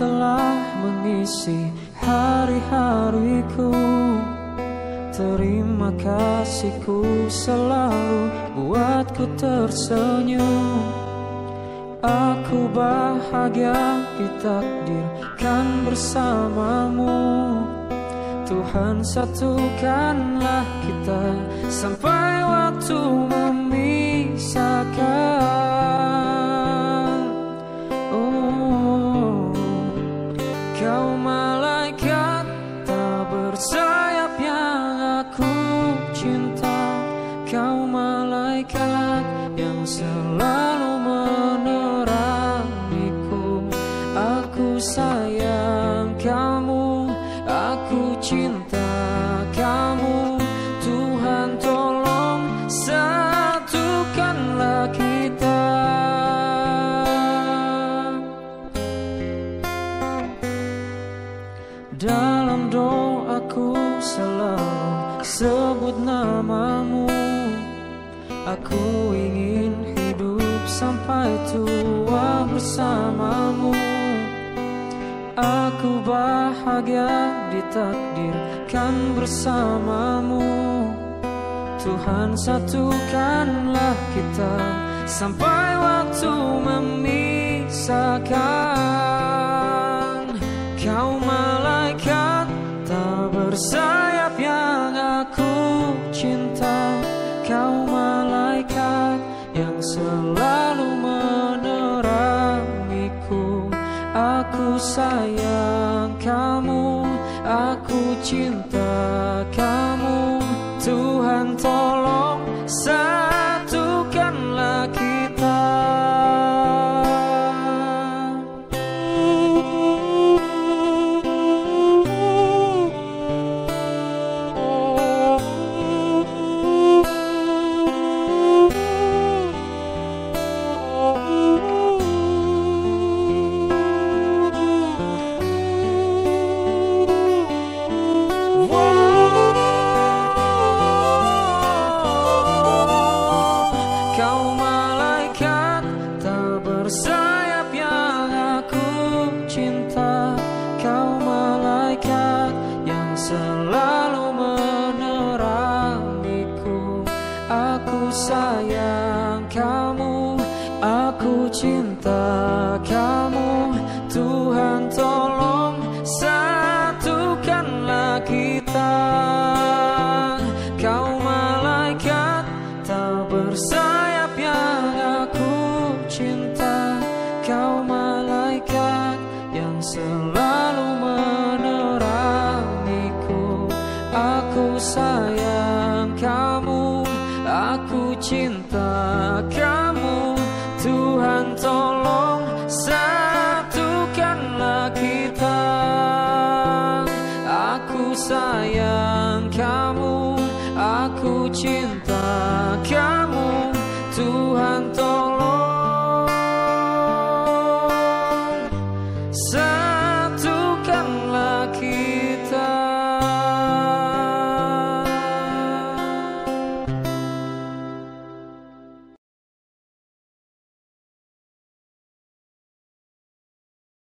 telah mengisi hari-hariku. Terima kasihku selalu buatku tersenyum. Aku bahagia ditakdirkan bersamamu. Tuhan satukanlah kita sampai waktu Kau malaikat yang selalu menerangiku. Aku sayang kamu, aku cinta kamu. Tuhan tolong satukanlah kita. Dalam doaku selalu sebut namamu Aku ingin hidup sampai tua bersamamu. Aku bahagia ditakdirkan bersamamu. Tuhan satukanlah kita sampai waktu memisahkan. Kau malaikat tak bersayap yang aku cinta. Kau malaikat yang selalu menerangiku. Aku sayang kamu, aku cinta kamu. Tuhan tolong Aku sayang kamu, aku cinta kamu. Tuhan tolong satukanlah kita. Kau malaikat tak bersayap yang aku cinta. Kau malaikat yang selalu aku cinta kamu Tuhan tolong satukanlah kita. Aku sayang kamu, aku cinta kamu